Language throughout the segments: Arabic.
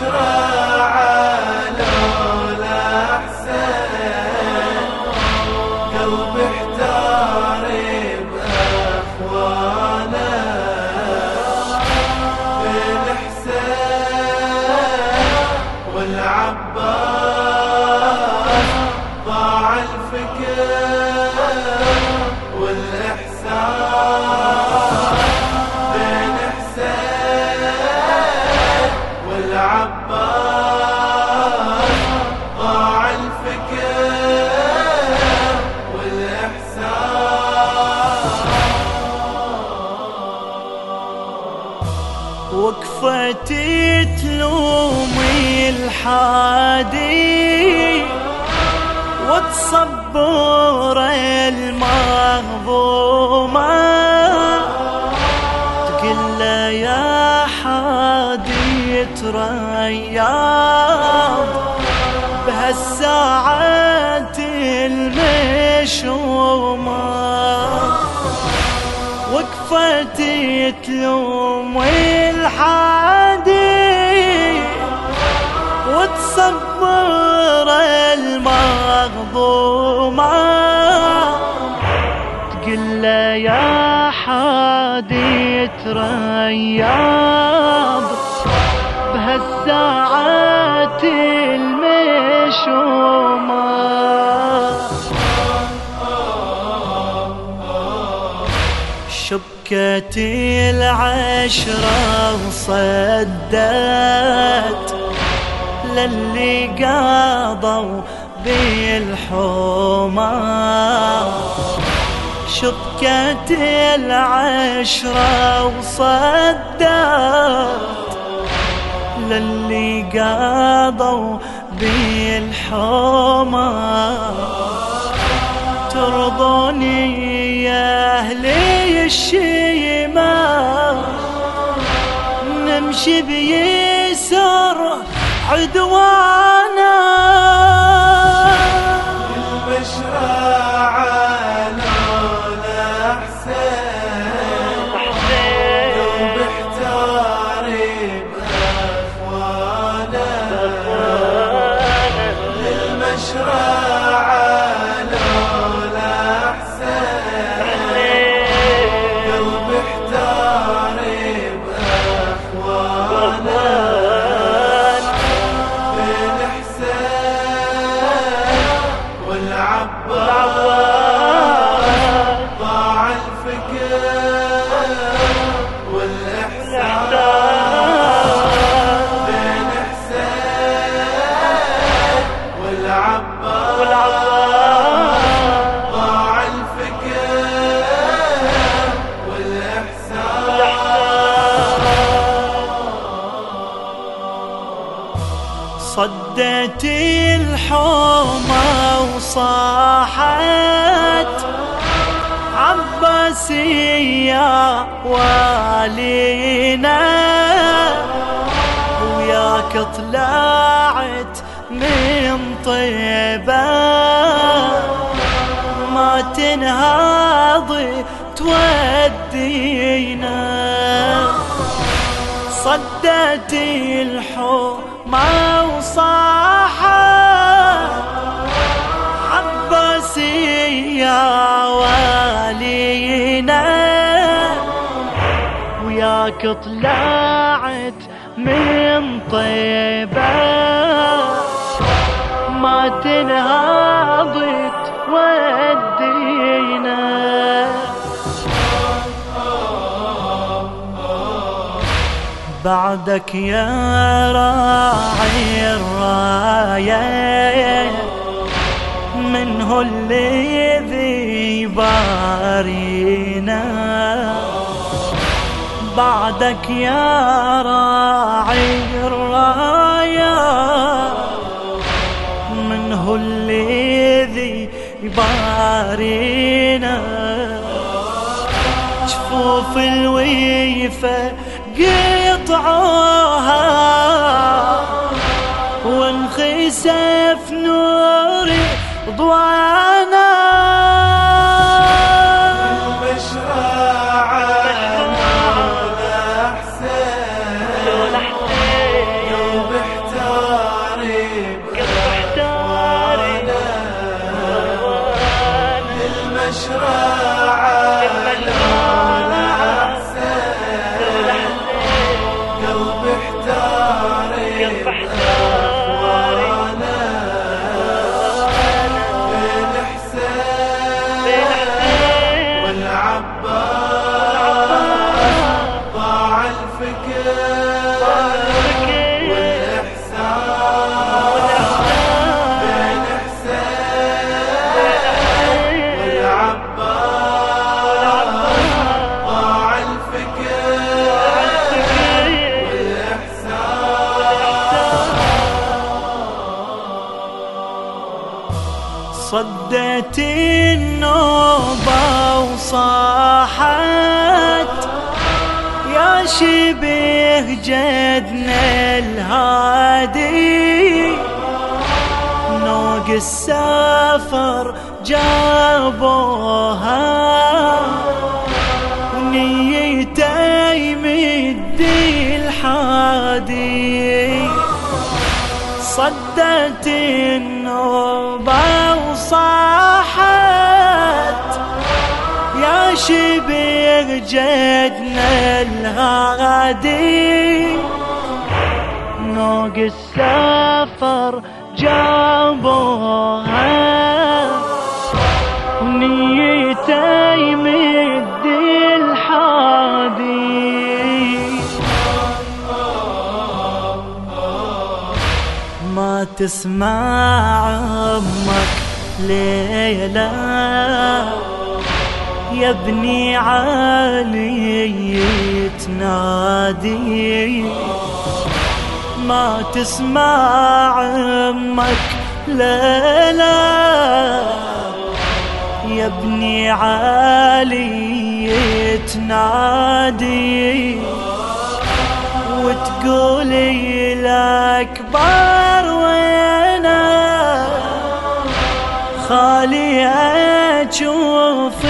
للمشرع لولا حسين قلب احتار بأخوانا بين حسين والعباس وقفتي تلومي الحادي وتصبر المغضومة تقول له يا حادي ترياض بهالساعات المشومة. وقفتي تلوم الحادي وتصبر المغضومة. تقول له يا حادي ترياض بهالساعات المشومه شبكتي العشرة وصدت للي قاضوا بالحومة شبكتي العشرة وصدت للي قاضوا بالحومة ترضوني يا أهلي الشيمة نمشي بيسر عدوانا والعباس صدت الحومة وصاحت عباسي يا والينا وياك طلعت من طيبة. ما تنهاضي تودينا. صدت الحومة وياك طلعت من طيبة. ما تنهضت ودينا بعدك يا راعي الراية. من هو اللي ذي بارينا. بعدك يا راعي الراية من هو اللي ذي بارينا جفوف الويفة قطعوها. وانخسف نوري ضوانا صدت النوبة وصاحت يا شبه جدنا الهادي. نوق السفر جابوها. صدت النوبة وصاحت. يا شبه جدنا الهادي. نوق السفر جابوها. ما تسمع عمك ليلى. يا ابني علي تنادي. ما تسمع عمك ليلى. يا ابني علي تنادي. وتقولي الأكبر وينا خالي أشوف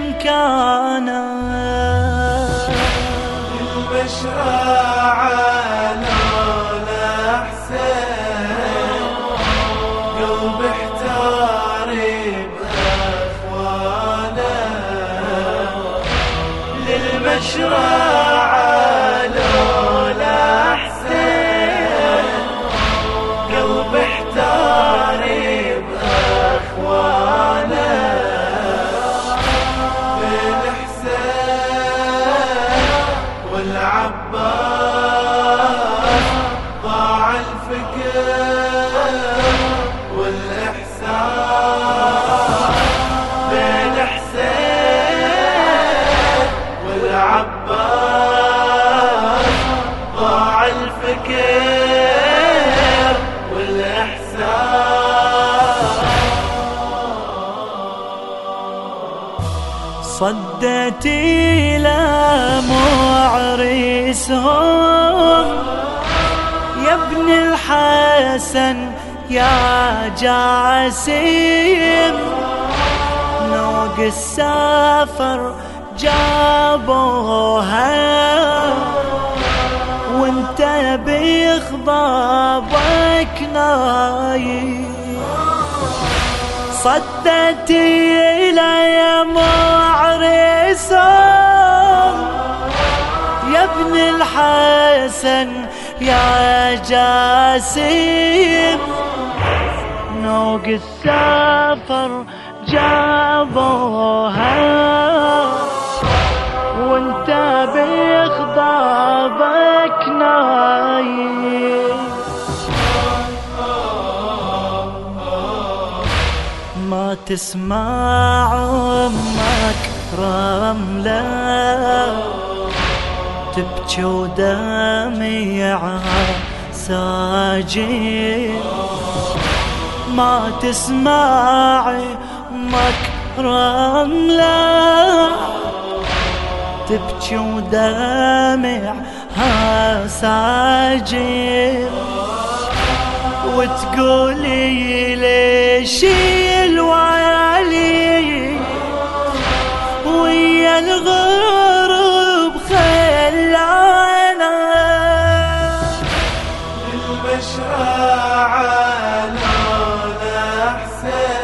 مكانه المشرعة لولا حسين قلب احتاري بأخوانه للمشرعة صدت إلى معرسهم. يا ابن الحسن يا جاسم. نوق السفر جابوها. وانت بخضابك نايم. صدت إلى معرسهم يا ابن الحسن يا جاسم. نوق السفر جابوها. وانت بخضابك نايم. ما تسمع عمك رملة تبكي ودميعها ساجين ما تسمع عمك رملة تبكي ودمعها ساجين وتقولي ليش الغرب خلانا للمشرع لون أحسن.